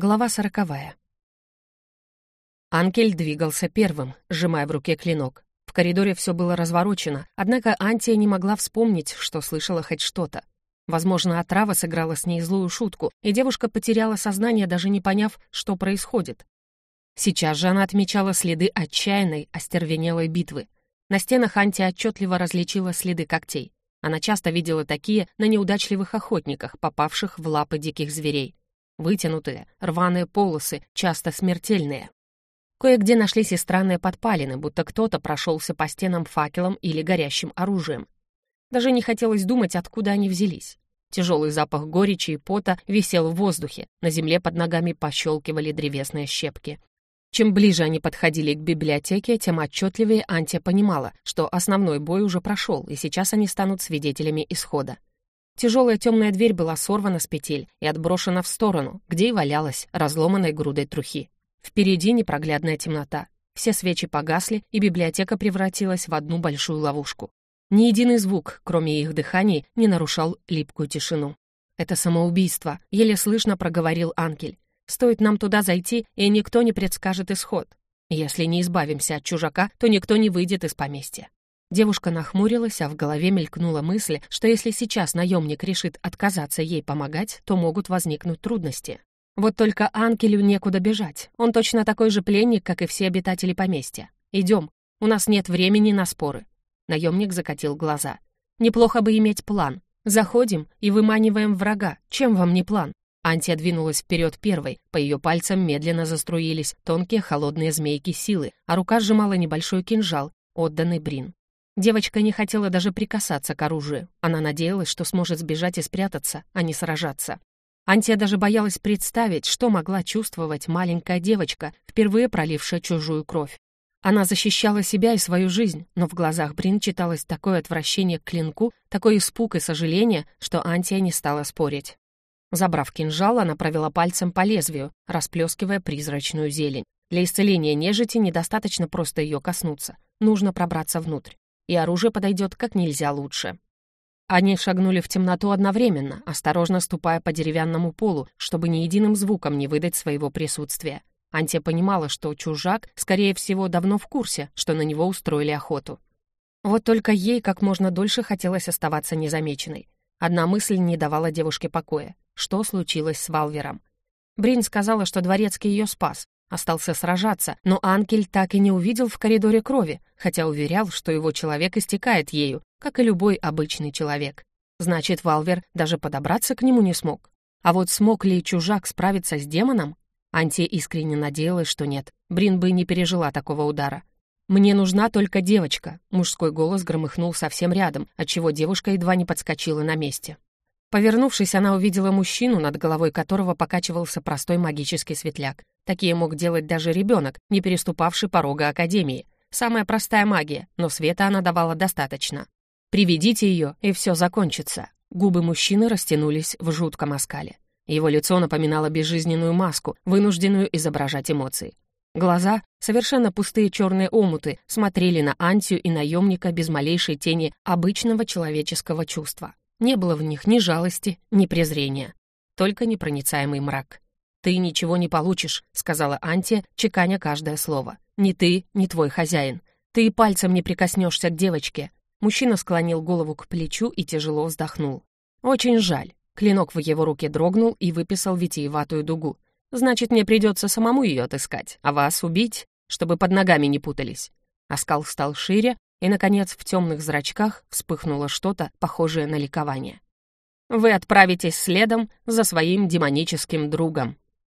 Глава сороковая. Анкель двигался первым, сжимая в руке клинок. В коридоре все было разворочено, однако Антия не могла вспомнить, что слышала хоть что-то. Возможно, отрава сыграла с ней злую шутку, и девушка потеряла сознание, даже не поняв, что происходит. Сейчас же она отмечала следы отчаянной, остервенелой битвы. На стенах Антия отчетливо различила следы когтей. Она часто видела такие на неудачливых охотниках, попавших в лапы диких зверей вытянутые, рваные полосы, часто смертельные. Кое-где нашлись и странные подпалины, будто кто-то прошелся по стенам факелом или горящим оружием. Даже не хотелось думать, откуда они взялись. Тяжелый запах горечи и пота висел в воздухе, на земле под ногами пощелкивали древесные щепки. Чем ближе они подходили к библиотеке, тем отчетливее Антия понимала, что основной бой уже прошел, и сейчас они станут свидетелями исхода. Тяжелая темная дверь была сорвана с петель и отброшена в сторону, где и валялась разломанной грудой трухи. Впереди непроглядная темнота. Все свечи погасли, и библиотека превратилась в одну большую ловушку. Ни единый звук, кроме их дыханий, не нарушал липкую тишину. «Это самоубийство», — еле слышно проговорил Анкель. «Стоит нам туда зайти, и никто не предскажет исход. Если не избавимся от чужака, то никто не выйдет из поместья». Девушка нахмурилась, а в голове мелькнула мысль, что если сейчас наемник решит отказаться ей помогать, то могут возникнуть трудности. Вот только Анкелю некуда бежать. Он точно такой же пленник, как и все обитатели поместья. Идем, у нас нет времени на споры. Наемник закатил глаза. Неплохо бы иметь план. Заходим и выманиваем врага. Чем вам не план? Антия двинулась вперед первой, по ее пальцам медленно заструились тонкие холодные змейки силы, а рука сжимала небольшой кинжал, отданный Брин. Девочка не хотела даже прикасаться к оружию. Она надеялась, что сможет сбежать и спрятаться, а не сражаться. Антия даже боялась представить, что могла чувствовать маленькая девочка, впервые пролившая чужую кровь. Она защищала себя и свою жизнь, но в глазах Брин читалось такое отвращение к клинку, такой испуг и сожаление, что Антия не стала спорить. Забрав кинжал, она провела пальцем по лезвию, расплескивая призрачную зелень. Для исцеления нежити недостаточно просто ее коснуться. Нужно пробраться внутрь и оружие подойдет как нельзя лучше. Они шагнули в темноту одновременно, осторожно ступая по деревянному полу, чтобы ни единым звуком не выдать своего присутствия. Антия понимала, что чужак, скорее всего, давно в курсе, что на него устроили охоту. Вот только ей как можно дольше хотелось оставаться незамеченной. Одна мысль не давала девушке покоя. Что случилось с Валвером? Брин сказала, что Дворецкий ее спас, Остался сражаться, но Анкель так и не увидел в коридоре крови, хотя уверял, что его человек истекает ею, как и любой обычный человек. Значит, Валвер даже подобраться к нему не смог. А вот смог ли чужак справиться с демоном? Анти искренне надеялась, что нет. Брин бы не пережила такого удара. «Мне нужна только девочка», — мужской голос громыхнул совсем рядом, отчего девушка едва не подскочила на месте. Повернувшись, она увидела мужчину, над головой которого покачивался простой магический светляк. Такие мог делать даже ребенок, не переступавший порога Академии. Самая простая магия, но света она давала достаточно. Приведите ее, и все закончится. Губы мужчины растянулись в жутком оскале. Его лицо напоминало безжизненную маску, вынужденную изображать эмоции. Глаза, совершенно пустые черные омуты, смотрели на Антию и наемника без малейшей тени обычного человеческого чувства. Не было в них ни жалости, ни презрения, только непроницаемый мрак. «Ты ничего не получишь», — сказала Антия, чеканя каждое слово. «Ни ты, ни твой хозяин. Ты и пальцем не прикоснешься к девочке». Мужчина склонил голову к плечу и тяжело вздохнул. «Очень жаль». Клинок в его руке дрогнул и выписал витиеватую дугу. «Значит, мне придется самому ее отыскать, а вас убить, чтобы под ногами не путались». Оскал стал шире, и, наконец, в темных зрачках вспыхнуло что-то, похожее на ликование. «Вы отправитесь следом за своим демоническим другом»,